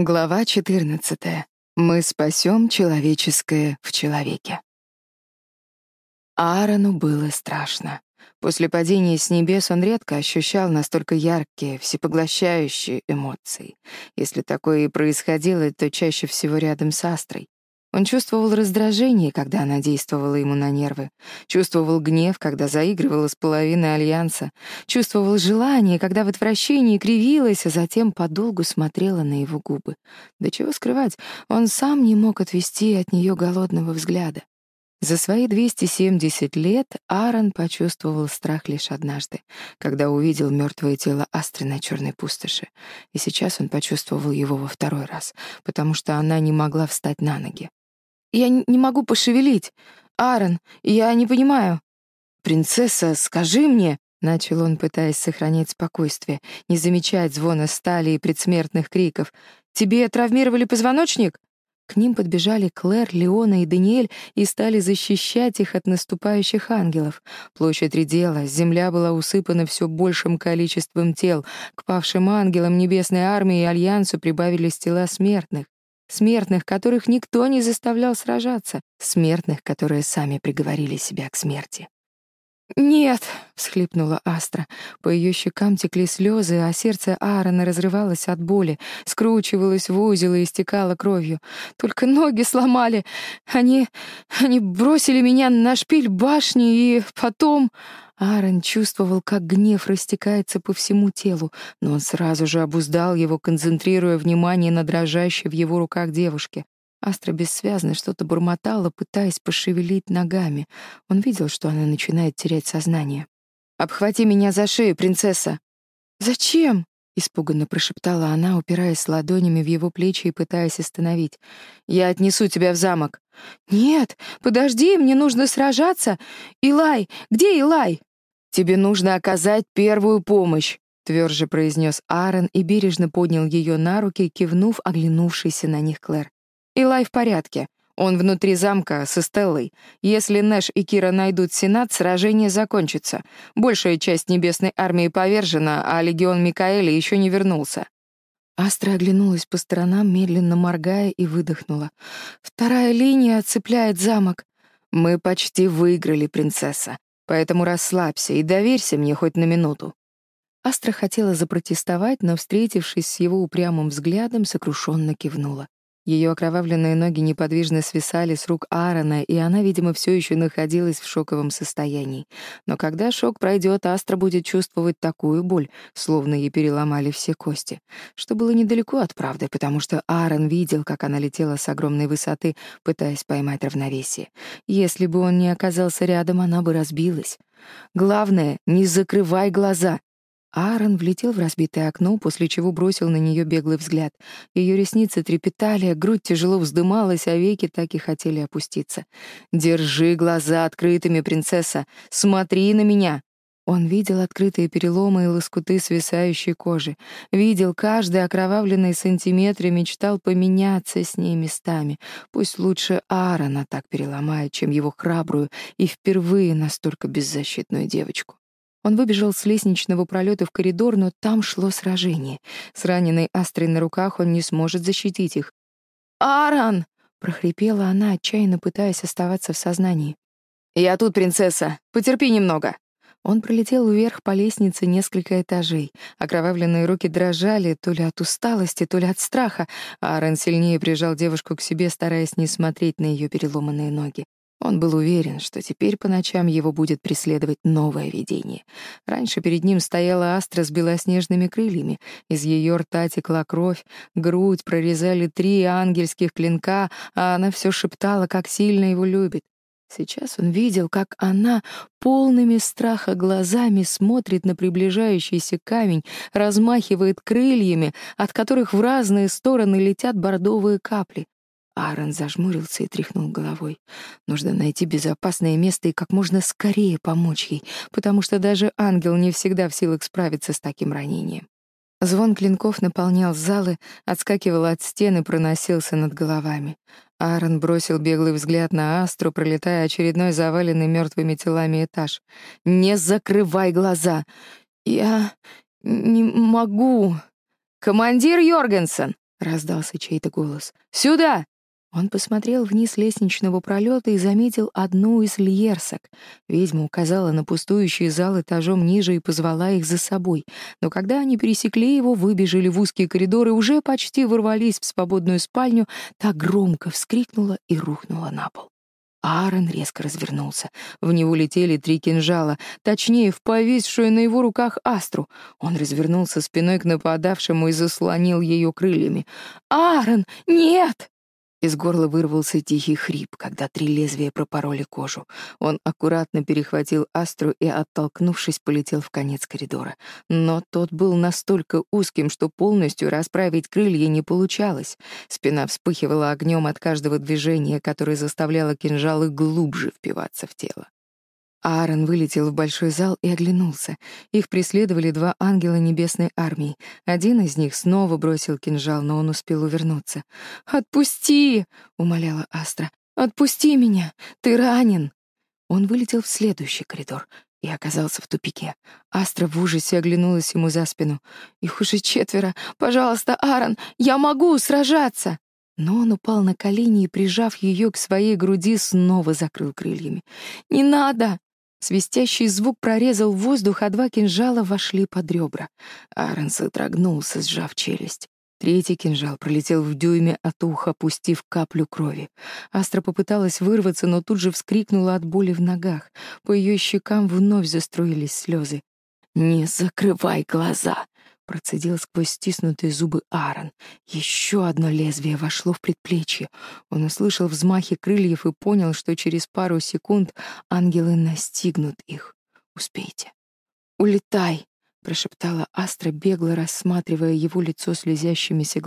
Глава 14. Мы спасем человеческое в человеке. Аарону было страшно. После падения с небес он редко ощущал настолько яркие, всепоглощающие эмоции. Если такое и происходило, то чаще всего рядом с Астрой. Он чувствовал раздражение, когда она действовала ему на нервы, чувствовал гнев, когда заигрывала с половиной альянса, чувствовал желание, когда в отвращении кривилась, а затем подолгу смотрела на его губы. Да чего скрывать, он сам не мог отвести от нее голодного взгляда. За свои 270 лет Аарон почувствовал страх лишь однажды, когда увидел мертвое тело Астры на черной пустоши. И сейчас он почувствовал его во второй раз, потому что она не могла встать на ноги. Я не могу пошевелить. Аарон, я не понимаю. Принцесса, скажи мне, начал он, пытаясь сохранять спокойствие, не замечать звона стали и предсмертных криков. Тебе травмировали позвоночник? К ним подбежали Клэр, Леона и Даниэль и стали защищать их от наступающих ангелов. Площадь редела, земля была усыпана все большим количеством тел. К павшим ангелам Небесной армии и Альянсу прибавились тела смертных. Смертных, которых никто не заставлял сражаться. Смертных, которые сами приговорили себя к смерти. «Нет!» — всхлипнула Астра. По ее щекам текли слезы, а сердце Аарона разрывалось от боли, скручивалось в узел и истекало кровью. «Только ноги сломали! Они... они бросили меня на шпиль башни, и потом...» Аарон чувствовал, как гнев растекается по всему телу, но он сразу же обуздал его, концентрируя внимание на дрожащей в его руках девушке. Астра бессвязно что-то бормотала, пытаясь пошевелить ногами. Он видел, что она начинает терять сознание. «Обхвати меня за шею, принцесса!» «Зачем?» — испуганно прошептала она, упираясь ладонями в его плечи и пытаясь остановить. «Я отнесу тебя в замок». «Нет, подожди, мне нужно сражаться. Илай, где Илай?» «Тебе нужно оказать первую помощь», — тверже произнес Аарон и бережно поднял ее на руки, кивнув оглянувшейся на них Клэр. «Илай в порядке. Он внутри замка со Стеллой. Если Нэш и Кира найдут Сенат, сражение закончится. Большая часть Небесной армии повержена, а легион Микаэля еще не вернулся». Астра оглянулась по сторонам, медленно моргая, и выдохнула. «Вторая линия отцепляет замок». «Мы почти выиграли, принцесса. Поэтому расслабься и доверься мне хоть на минуту». Астра хотела запротестовать, но, встретившись с его упрямым взглядом, сокрушенно кивнула. Ее окровавленные ноги неподвижно свисали с рук Аарона, и она, видимо, все еще находилась в шоковом состоянии. Но когда шок пройдет, Астра будет чувствовать такую боль, словно ей переломали все кости. Что было недалеко от правды, потому что Аарон видел, как она летела с огромной высоты, пытаясь поймать равновесие. Если бы он не оказался рядом, она бы разбилась. Главное, не закрывай глаза. Аарон влетел в разбитое окно, после чего бросил на нее беглый взгляд. Ее ресницы трепетали, грудь тяжело вздымалась, а веки так и хотели опуститься. «Держи глаза открытыми, принцесса! Смотри на меня!» Он видел открытые переломы и лоскуты свисающей кожи, видел каждый окровавленный сантиметр и мечтал поменяться с ней местами. Пусть лучше Аарона так переломает, чем его храбрую и впервые настолько беззащитную девочку. Он выбежал с лестничного пролета в коридор, но там шло сражение. С раненой Астрой на руках он не сможет защитить их. «Аарон!» — прохрипела она, отчаянно пытаясь оставаться в сознании. «Я тут, принцесса. Потерпи немного». Он пролетел вверх по лестнице несколько этажей. Окровавленные руки дрожали то ли от усталости, то ли от страха. Аарон сильнее прижал девушку к себе, стараясь не смотреть на ее переломанные ноги. Он был уверен, что теперь по ночам его будет преследовать новое видение. Раньше перед ним стояла астра с белоснежными крыльями, из ее рта текла кровь, грудь прорезали три ангельских клинка, а она все шептала, как сильно его любит. Сейчас он видел, как она полными страха глазами смотрит на приближающийся камень, размахивает крыльями, от которых в разные стороны летят бордовые капли. Аарон зажмурился и тряхнул головой. Нужно найти безопасное место и как можно скорее помочь ей, потому что даже ангел не всегда в силах справиться с таким ранением. Звон клинков наполнял залы, отскакивал от стен и проносился над головами. Аарон бросил беглый взгляд на Астру, пролетая очередной заваленный мертвыми телами этаж. «Не закрывай глаза! Я не могу!» «Командир Йоргенсен!» — раздался чей-то голос. «Сюда!» Он посмотрел вниз лестничного пролета и заметил одну из льерсок. Ведьма указала на пустующий зал этажом ниже и позвала их за собой. Но когда они пересекли его, выбежали в узкие коридоры, уже почти ворвались в свободную спальню, так громко вскрикнула и рухнула на пол. Аарон резко развернулся. В него летели три кинжала, точнее, в повисшую на его руках астру. Он развернулся спиной к нападавшему и заслонил ее крыльями. «Аарон, нет!» Из горла вырвался тихий хрип, когда три лезвия пропороли кожу. Он аккуратно перехватил астру и, оттолкнувшись, полетел в конец коридора. Но тот был настолько узким, что полностью расправить крылья не получалось. Спина вспыхивала огнем от каждого движения, которое заставляло кинжалы глубже впиваться в тело. Аарон вылетел в большой зал и оглянулся. Их преследовали два ангела небесной армии. Один из них снова бросил кинжал, но он успел увернуться. «Отпусти!» — умоляла Астра. «Отпусти меня! Ты ранен!» Он вылетел в следующий коридор и оказался в тупике. Астра в ужасе оглянулась ему за спину. «Их уже четверо! Пожалуйста, Аарон, я могу сражаться!» Но он упал на колени и, прижав ее к своей груди, снова закрыл крыльями. «Не надо!» Свистящий звук прорезал воздух, а два кинжала вошли под ребра. Аарон содрогнулся, сжав челюсть. Третий кинжал пролетел в дюйме от уха, пустив каплю крови. Астра попыталась вырваться, но тут же вскрикнула от боли в ногах. По ее щекам вновь заструились слезы. «Не закрывай глаза!» Процедил сквозь стиснутые зубы Аарон. Еще одно лезвие вошло в предплечье. Он услышал взмахи крыльев и понял, что через пару секунд ангелы настигнут их. «Успейте». «Улетай!» — прошептала Астра, бегло рассматривая его лицо слезящимися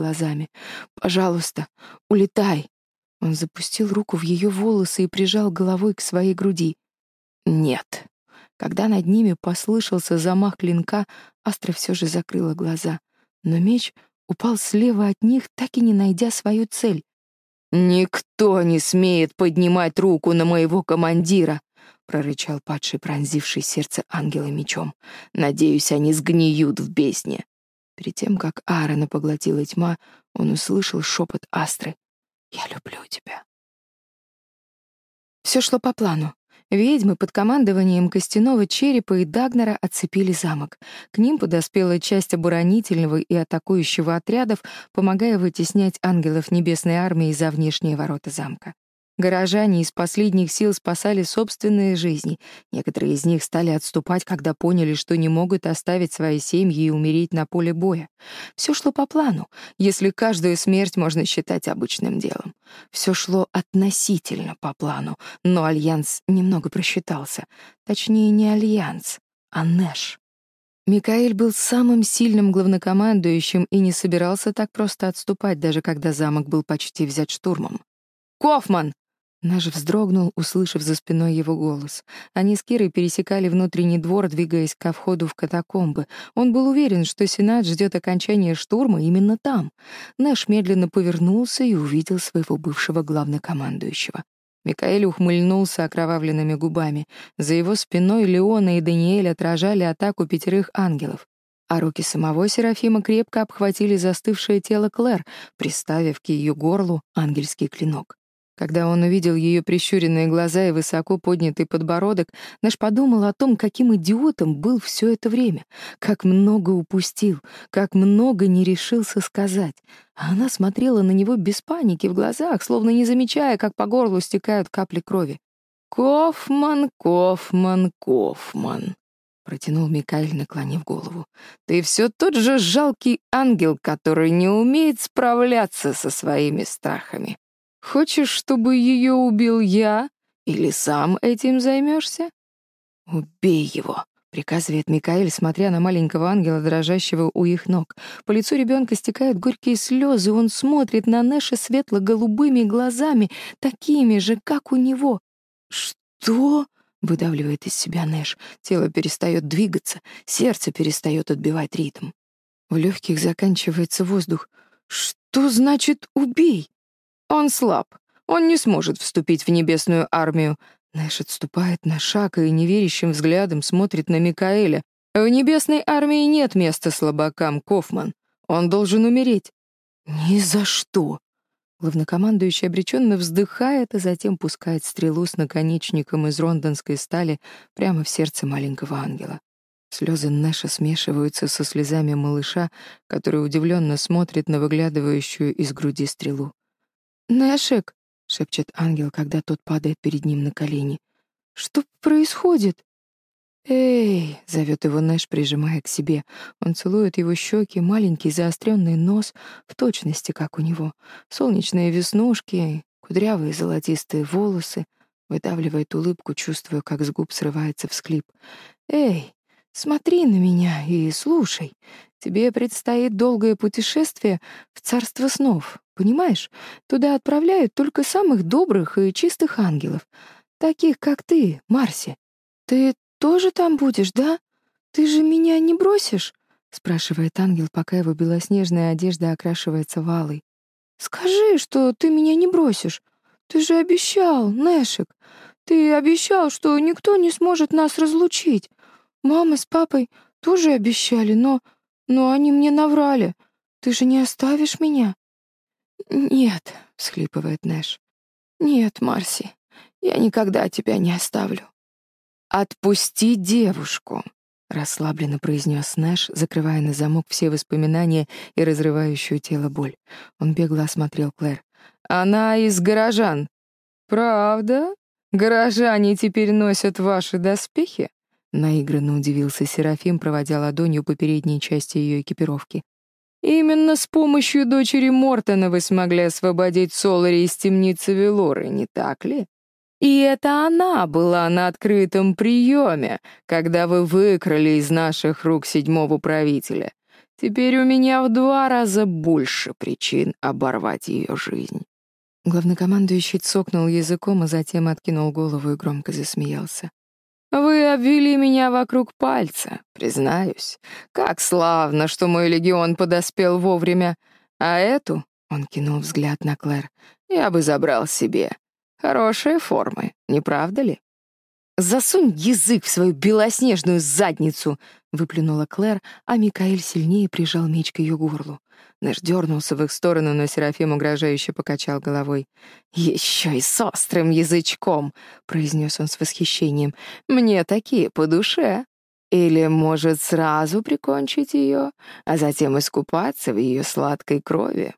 глазами. «Пожалуйста, улетай!» Он запустил руку в ее волосы и прижал головой к своей груди. «Нет». Когда над ними послышался замах клинка, Астра все же закрыла глаза. Но меч упал слева от них, так и не найдя свою цель. «Никто не смеет поднимать руку на моего командира!» — прорычал падший, пронзивший сердце ангела мечом. «Надеюсь, они сгниют в бездне». Перед тем, как Аарона поглотила тьма, он услышал шепот Астры. «Я люблю тебя». Все шло по плану. Ведьмы под командованием Костяного Черепа и Дагнера оцепили замок. К ним подоспела часть оборонительного и атакующего отрядов, помогая вытеснять ангелов Небесной Армии за внешние ворота замка. Горожане из последних сил спасали собственные жизни. Некоторые из них стали отступать, когда поняли, что не могут оставить свои семьи и умереть на поле боя. Все шло по плану, если каждую смерть можно считать обычным делом. Все шло относительно по плану, но Альянс немного просчитался. Точнее, не Альянс, а Нэш. Микаэль был самым сильным главнокомандующим и не собирался так просто отступать, даже когда замок был почти взят штурмом. «Кофман!» Наш вздрогнул, услышав за спиной его голос. Они с Кирой пересекали внутренний двор, двигаясь ко входу в катакомбы. Он был уверен, что Сенат ждет окончания штурма именно там. Наш медленно повернулся и увидел своего бывшего главнокомандующего. Микаэль ухмыльнулся окровавленными губами. За его спиной Леона и Даниэль отражали атаку пятерых ангелов. А руки самого Серафима крепко обхватили застывшее тело Клэр, приставив к ее горлу ангельский клинок. Когда он увидел ее прищуренные глаза и высоко поднятый подбородок, наш подумал о том, каким идиотом был все это время, как много упустил, как много не решился сказать. А она смотрела на него без паники в глазах, словно не замечая, как по горлу стекают капли крови. «Кофман, Кофман, Кофман», — протянул Микаэль, наклонив голову. «Ты все тот же жалкий ангел, который не умеет справляться со своими страхами. Хочешь, чтобы ее убил я или сам этим займешься? Убей его, приказывает Микаэль, смотря на маленького ангела, дрожащего у их ног. По лицу ребенка стекают горькие слезы, он смотрит на Нэша светло-голубыми глазами, такими же, как у него. Что? выдавливает из себя Нэш. Тело перестает двигаться, сердце перестает отбивать ритм. В легких заканчивается воздух. Что значит убей? Он слаб. Он не сможет вступить в небесную армию. Нэш отступает на шаг и неверящим взглядом смотрит на Микаэля. В небесной армии нет места слабакам, Кофман. Он должен умереть. Ни за что. Главнокомандующий обреченно вздыхает, а затем пускает стрелу с наконечником из рондонской стали прямо в сердце маленького ангела. Слезы Нэша смешиваются со слезами малыша, который удивленно смотрит на выглядывающую из груди стрелу. «Нэшек!» — шепчет ангел, когда тот падает перед ним на колени. «Что происходит?» «Эй!» — зовет его Нэш, прижимая к себе. Он целует его щеки, маленький заостренный нос, в точности, как у него. Солнечные веснушки, кудрявые золотистые волосы. Выдавливает улыбку, чувствуя, как с губ срывается всклип. «Эй, смотри на меня и слушай. Тебе предстоит долгое путешествие в царство снов, понимаешь? Туда отправляют только самых добрых и чистых ангелов, таких, как ты, Марси. Ты тоже там будешь, да? Ты же меня не бросишь?» — спрашивает ангел, пока его белоснежная одежда окрашивается валой. «Скажи, что ты меня не бросишь. Ты же обещал, Нэшек. Ты обещал, что никто не сможет нас разлучить. Мама с папой тоже обещали, но... Но они мне наврали. Ты же не оставишь меня?» «Нет», — всхлипывает Нэш. «Нет, Марси, я никогда тебя не оставлю. «Отпусти девушку», — расслабленно произнес Нэш, закрывая на замок все воспоминания и разрывающую тело боль. Он бегло осмотрел Клэр. «Она из горожан». «Правда? Горожане теперь носят ваши доспехи?» Наигранно удивился Серафим, проводя ладонью по передней части ее экипировки. «Именно с помощью дочери Мортона вы смогли освободить Солари из темницы Велоры, не так ли?» И это она была на открытом приеме, когда вы выкрали из наших рук седьмого правителя. Теперь у меня в два раза больше причин оборвать ее жизнь». Главнокомандующий цокнул языком, а затем откинул голову и громко засмеялся. «Вы обвели меня вокруг пальца, признаюсь. Как славно, что мой легион подоспел вовремя. А эту, — он кинул взгляд на Клэр, — я бы забрал себе. Хорошие формы, не правда ли? «Засунь язык в свою белоснежную задницу!» — выплюнула Клэр, а Микаэль сильнее прижал меч к ее горлу. Нэш дернулся в их сторону, но Серафим угрожающе покачал головой. «Еще и с острым язычком!» — произнес он с восхищением. «Мне такие по душе!» Или, может, сразу прикончить ее, а затем искупаться в ее сладкой крови?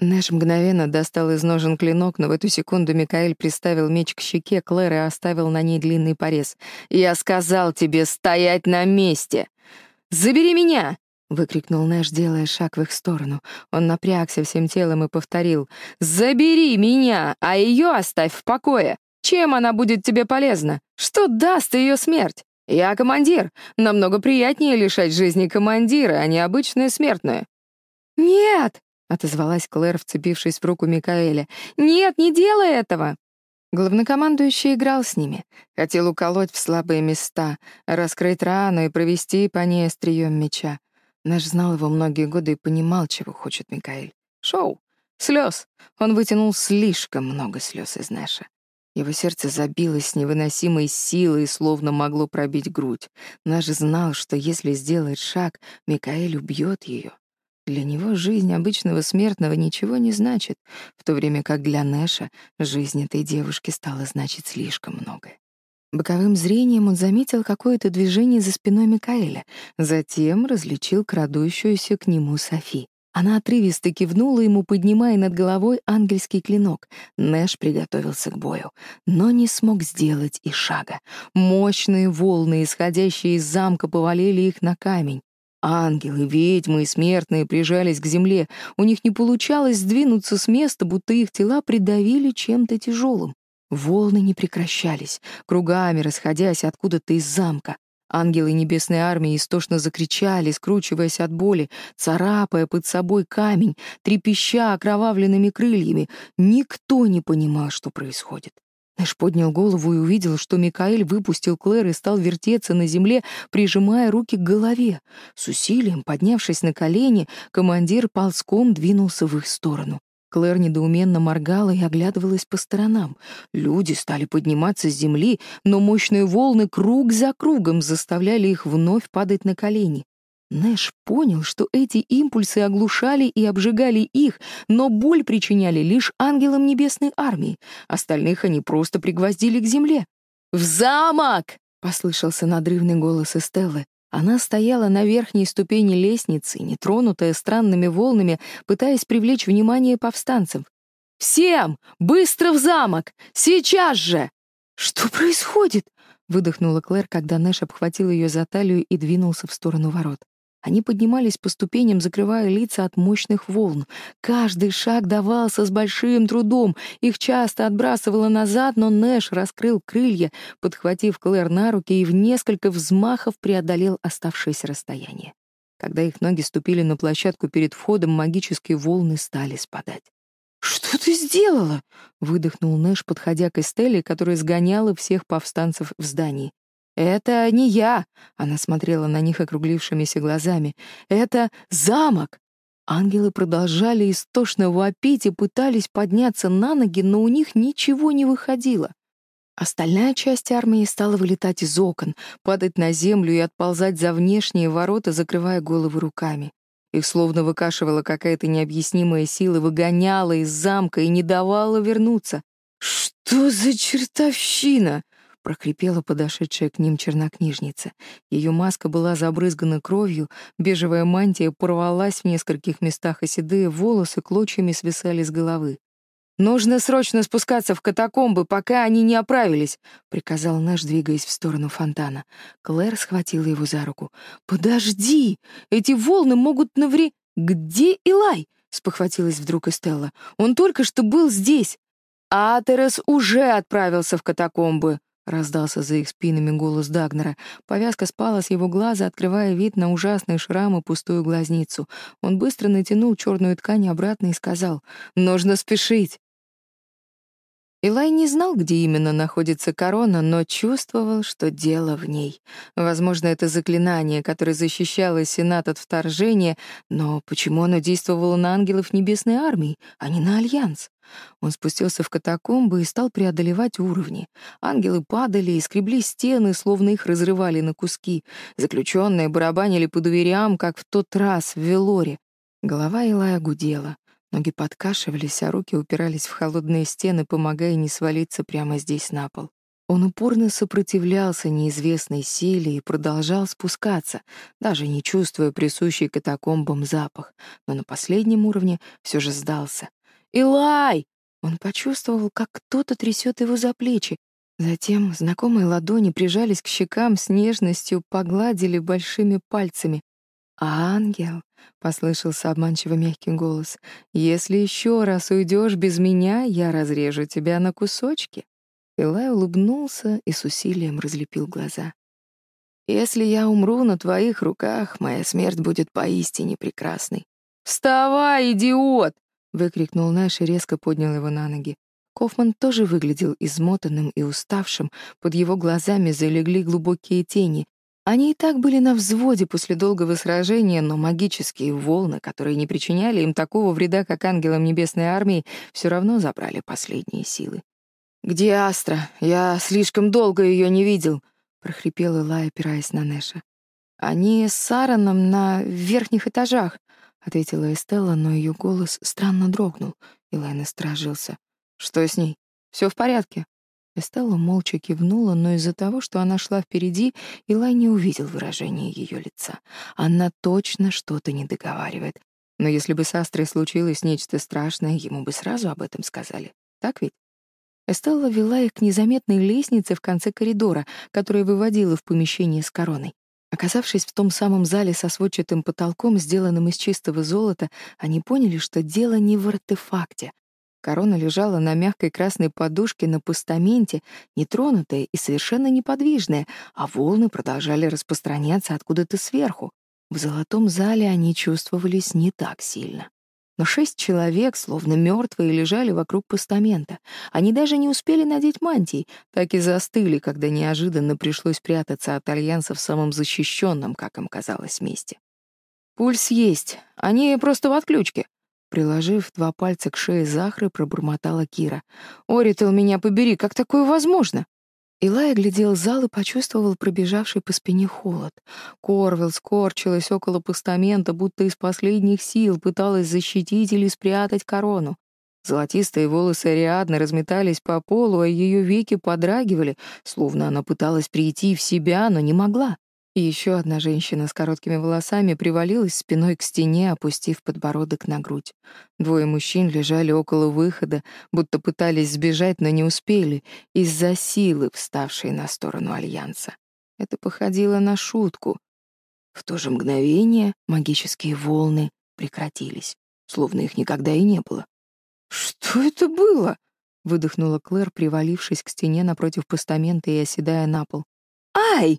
Нэш мгновенно достал из ножен клинок, но в эту секунду Микаэль приставил меч к щеке Клэр и оставил на ней длинный порез. «Я сказал тебе стоять на месте! Забери меня!» — выкрикнул Нэш, делая шаг в их сторону. Он напрягся всем телом и повторил. «Забери меня, а ее оставь в покое! Чем она будет тебе полезна? Что даст ее смерть? Я командир. Намного приятнее лишать жизни командира, а не обычную смертную». «Нет!» — отозвалась Клэр, вцепившись в руку Микаэля. «Нет, не делай этого!» Главнокомандующий играл с ними, хотел уколоть в слабые места, раскрыть рану и провести по ней острием меча. Наш знал его многие годы и понимал, чего хочет Микаэль. Шоу. Слез. Он вытянул слишком много слез из Нэша. Его сердце забилось с невыносимой силой, словно могло пробить грудь. Наш знал, что если сделает шаг, Микаэль убьет ее. Для него жизнь обычного смертного ничего не значит, в то время как для Нэша жизнь этой девушки стала значить слишком многое. Боковым зрением он заметил какое-то движение за спиной Микаэля, затем различил крадущуюся к нему Софи. Она отрывисто кивнула ему, поднимая над головой ангельский клинок. Нэш приготовился к бою, но не смог сделать и шага. Мощные волны, исходящие из замка, повалили их на камень. Ангелы, ведьмы и смертные прижались к земле. У них не получалось сдвинуться с места, будто их тела придавили чем-то тяжелым. Волны не прекращались, кругами расходясь откуда-то из замка. Ангелы небесной армии Клэр недоуменно моргала и оглядывалась по сторонам. Люди стали подниматься с земли, но мощные волны круг за кругом заставляли их вновь падать на колени. Нэш понял, что эти импульсы оглушали и обжигали их, но боль причиняли лишь ангелам небесной армии. Остальных они просто пригвоздили к земле. «В замок!» — послышался надрывный голос Эстеллы. Она стояла на верхней ступени лестницы, нетронутая странными волнами, пытаясь привлечь внимание повстанцев. «Всем! Быстро в замок! Сейчас же!» «Что происходит?» — выдохнула Клэр, когда Нэш обхватил ее за талию и двинулся в сторону ворот. Они поднимались по ступеням, закрывая лица от мощных волн. Каждый шаг давался с большим трудом. Их часто отбрасывало назад, но Нэш раскрыл крылья, подхватив Клэр на руки и в несколько взмахов преодолел оставшееся расстояние. Когда их ноги ступили на площадку перед входом, магические волны стали спадать. «Что ты сделала?» — выдохнул Нэш, подходя к Эстелле, которая сгоняла всех повстанцев в здании. Это не я!» Она смотрела на них округлившимися глазами. «Это замок!» Ангелы продолжали истошно вопить и пытались подняться на ноги, но у них ничего не выходило. Остальная часть армии стала вылетать из окон, падать на землю и отползать за внешние ворота, закрывая головы руками. Их словно выкашивала какая-то необъяснимая сила, выгоняла из замка и не давала вернуться. «Что за чертовщина?» прохрипела подошедшая к ним чернокнижница. Ее маска была забрызгана кровью, бежевая мантия порвалась в нескольких местах, и седые волосы клочьями свисали с головы. «Нужно срочно спускаться в катакомбы, пока они не оправились», — приказал наш, двигаясь в сторону фонтана. Клэр схватила его за руку. «Подожди! Эти волны могут навре...» «Где Илай?» — спохватилась вдруг Эстелла. «Он только что был здесь!» «Атерес уже отправился в катакомбы», — раздался за их спинами голос Дагнера. Повязка спала с его глаза, открывая вид на ужасные шрамы пустую глазницу. Он быстро натянул черную ткань обратно и сказал, «Нужно спешить». Илай не знал, где именно находится корона, но чувствовал, что дело в ней. Возможно, это заклинание, которое защищало Сенат от вторжения, но почему оно действовало на ангелов Небесной Армии, а не на Альянс? Он спустился в катакомбы и стал преодолевать уровни. Ангелы падали и скребли стены, словно их разрывали на куски. Заключенные барабанили по дверям, как в тот раз в Велоре. Голова Илая гудела. Ноги подкашивались, а руки упирались в холодные стены, помогая не свалиться прямо здесь на пол. Он упорно сопротивлялся неизвестной силе и продолжал спускаться, даже не чувствуя присущий катакомбам запах, но на последнем уровне все же сдался. «Илай!» Он почувствовал, как кто-то трясет его за плечи. Затем знакомые ладони прижались к щекам с нежностью, погладили большими пальцами. «Ангел!» — послышался обманчиво мягкий голос. «Если еще раз уйдешь без меня, я разрежу тебя на кусочки». Илай улыбнулся и с усилием разлепил глаза. «Если я умру на твоих руках, моя смерть будет поистине прекрасной». «Вставай, идиот!» — выкрикнул Нэш и резко поднял его на ноги. Кофман тоже выглядел измотанным и уставшим, под его глазами залегли глубокие тени, они и так были на взводе после долгого сражения, но магические волны, которые не причиняли им такого вреда, как ангелам Небесной Армии, все равно забрали последние силы. «Где Астра? Я слишком долго ее не видел», — прохрипел Илай, опираясь на Нэша. «Они с Сараном на верхних этажах», — ответила Эстелла, но ее голос странно дрогнул. Илай насторожился. «Что с ней? Все в порядке?» Эстелла молча кивнула, но из-за того, что она шла впереди, Илай не увидел выражения ее лица. Она точно что-то не договаривает. Но если бы с Астрой случилось нечто страшное, ему бы сразу об этом сказали. Так ведь? Эстелла вела их к незаметной лестнице в конце коридора, которая выводила в помещение с короной. Оказавшись в том самом зале со сводчатым потолком, сделанным из чистого золота, они поняли, что дело не в артефакте, Корона лежала на мягкой красной подушке на постаменте, нетронутая и совершенно неподвижная, а волны продолжали распространяться откуда-то сверху. В золотом зале они чувствовались не так сильно. Но шесть человек, словно мертвые, лежали вокруг постамента. Они даже не успели надеть мантии, так и застыли, когда неожиданно пришлось прятаться от альянса в самом защищенном, как им казалось, месте. «Пульс есть. Они просто в отключке», Приложив два пальца к шее Захры, пробормотала Кира. «Орител, меня побери, как такое возможно?» Илай глядел зал и почувствовал пробежавший по спине холод. Корвел скорчилась около постамента, будто из последних сил пыталась защитить или спрятать корону. Золотистые волосы Ариадны разметались по полу, а ее веки подрагивали, словно она пыталась прийти в себя, но не могла. И еще одна женщина с короткими волосами привалилась спиной к стене, опустив подбородок на грудь. Двое мужчин лежали около выхода, будто пытались сбежать, но не успели, из-за силы, вставшей на сторону Альянса. Это походило на шутку. В то же мгновение магические волны прекратились, словно их никогда и не было. «Что это было?» — выдохнула Клэр, привалившись к стене напротив постамента и оседая на пол. «Ай!»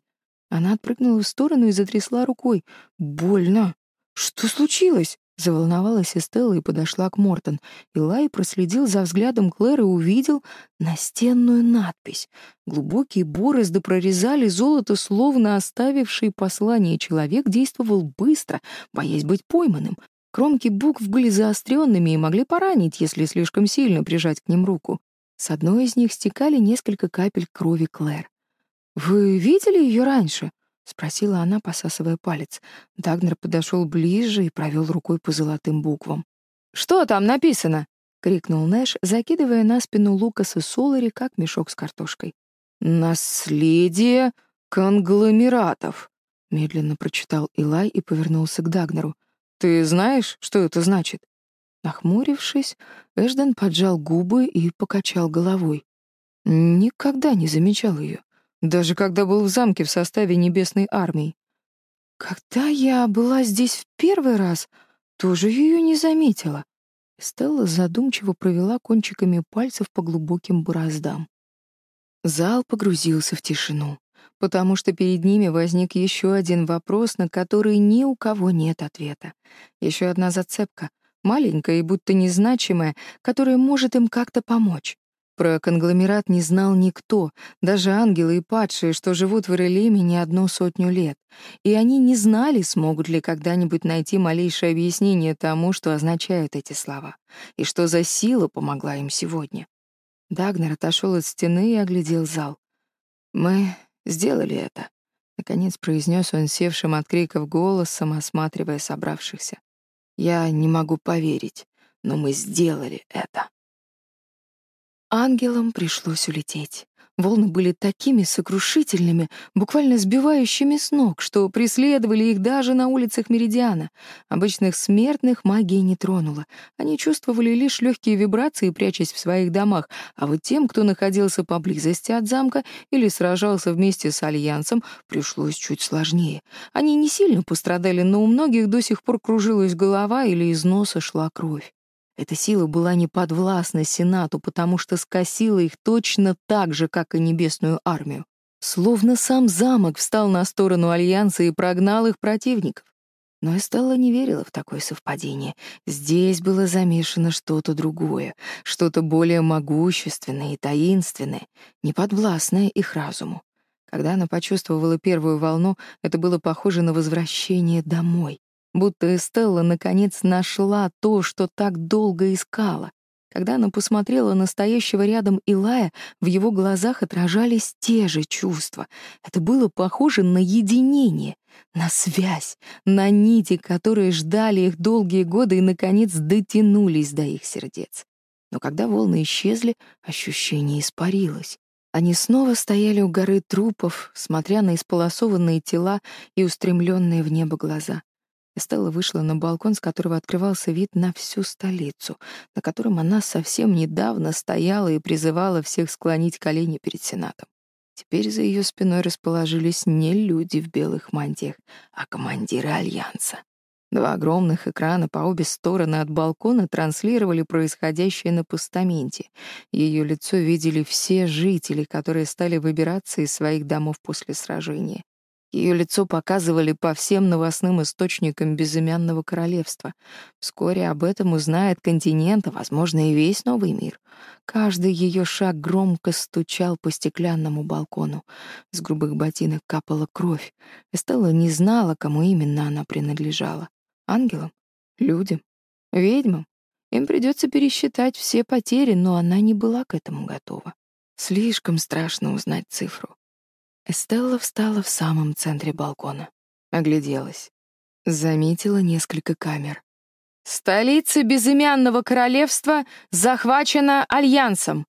Она отпрыгнула в сторону и затрясла рукой. «Больно! Что случилось?» Заволновалась Эстелла и подошла к Мортон. Илай проследил за взглядом Клэр и увидел настенную надпись. Глубокие борозды прорезали золото, словно оставивший послание человек действовал быстро, боясь быть пойманным. Кромки букв были заостренными и могли поранить, если слишком сильно прижать к ним руку. С одной из них стекали несколько капель крови Клэр. «Вы видели ее раньше?» — спросила она, посасывая палец. Дагнер подошел ближе и провел рукой по золотым буквам. «Что там написано?» — крикнул Нэш, закидывая на спину Лукаса Солари, как мешок с картошкой. «Наследие конгломератов», — медленно прочитал Илай и повернулся к Дагнеру. Ты знаешь, что это значит?» Нахмурившись, Эжден поджал губы и покачал головой. Никогда не замечал ее, даже когда был в замке в составе Небесной армии. Когда я была здесь в первый раз, тоже ее не заметила. Стелла задумчиво провела кончиками пальцев по глубоким бороздам. Зал погрузился в тишину потому что перед ними возник еще один вопрос, на который ни у кого нет ответа. Еще одна зацепка, маленькая и будто незначимая, которая может им как-то помочь. Про конгломерат не знал никто, даже ангелы и падшие, что живут в Ирелеме не одну сотню лет. И они не знали, смогут ли когда-нибудь найти малейшее объяснение тому, что означают эти слова, и что за сила помогла им сегодня. Дагнер отошел от стены и оглядел зал. «Мы сделали это», — наконец произнес он севшим от криков голосом, осматривая собравшихся. Ангелам пришлось улететь. Волны были такими сокрушительными, буквально сбивающими с ног, что преследовали их даже на улицах Меридиана. Обычных смертных магия не тронула. Они чувствовали лишь легкие вибрации, прячась в своих домах, а вот тем, кто находился поблизости от замка или сражался вместе с Альянсом, пришлось чуть сложнее. Они не сильно пострадали, но у многих до сих пор кружилась голова или из носа шла кровь. Эта сила была не подвластна Сенату, потому что скосила их точно так же, как и Небесную армию. Словно сам замок встал на сторону Альянса и прогнал их противников. Но Эстелла не верила в такое совпадение. Здесь было замешано что-то другое, что-то более могущественное и таинственное, неподвластное их разуму. Когда она почувствовала первую волну, это было похоже на возвращение домой будто Эстелла наконец нашла то, что так долго искала. Когда она посмотрела на стоящего рядом Илая, в его глазах отражались те же чувства. Это было похоже на единение, на связь, на нити, которые ждали их долгие годы и, наконец, дотянулись до их сердец. Но когда волны исчезли, ощущение испарилось. Они снова стояли у горы трупов, смотря на исполосованные тела и устремленные в небо глаза. Стелла вышла на балкон, с которого открывался вид на всю столицу, на котором она совсем недавно стояла и призывала всех склонить колени перед Сенатом. Теперь за ее спиной расположились не люди в белых мантиях, а командиры Альянса. Два огромных экрана по обе стороны от балкона транслировали происходящее на постаменте. Ее лицо видели все жители, которые стали выбираться из своих домов после сражения. Ее лицо показывали по всем новостным источникам безымянного королевства. Вскоре об этом узнает континент, а, возможно, и весь новый мир. Каждый ее шаг громко стучал по стеклянному балкону. С грубых ботинок капала кровь. Эстелла не знала, кому именно она принадлежала. Ангелам? Людям? Ведьмам? Им придется пересчитать все потери, но она не была к этому готова. Слишком страшно узнать цифру. Эстелла встала в самом центре балкона. Огляделась. Заметила несколько камер. «Столица безымянного королевства захвачена Альянсом».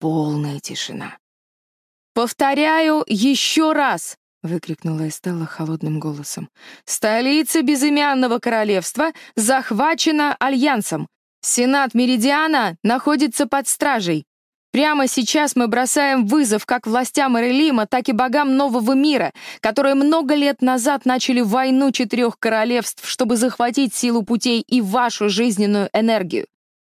Полная тишина. «Повторяю еще раз!» — выкрикнула Эстелла холодным голосом. «Столица безымянного королевства захвачена Альянсом. Сенат Меридиана находится под стражей. Прямо сейчас мы бросаем вызов как властям Эрелима, так и богам нового мира, которые много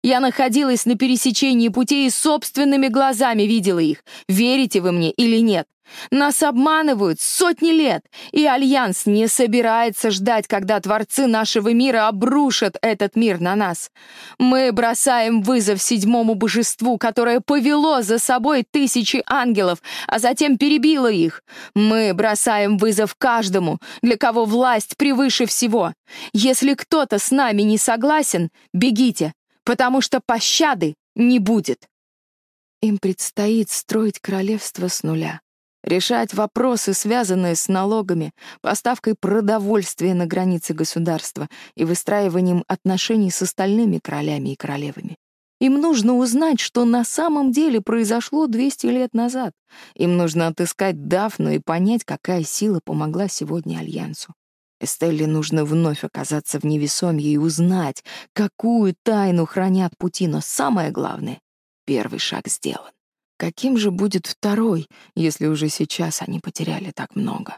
лет назад начали войну четырех королевств, чтобы захватить силу путей и вашу жизненную энергию. Я находилась на пересечении путей и собственными глазами видела их. Верите вы мне или нет? Нас обманывают сотни лет, и Альянс не собирается ждать, когда творцы нашего мира обрушат этот мир на нас. Мы бросаем вызов седьмому божеству, которое повело за собой тысячи ангелов, а затем перебило их. Мы бросаем вызов каждому, для кого власть превыше всего. Если кто-то с нами не согласен, бегите, потому что пощады не будет. Им предстоит строить королевство с нуля, решать вопросы, связанные с налогами, поставкой продовольствия на границе государства и выстраиванием отношений с остальными королями и королевами. Им нужно узнать, что на самом деле произошло 200 лет назад. Им нужно отыскать Дафну и понять, какая сила помогла сегодня Альянсу. Стелли нужно вновь оказаться в невесомье и узнать, какую тайну хранят пути, но самое главное — первый шаг сделан. Каким же будет второй, если уже сейчас они потеряли так много?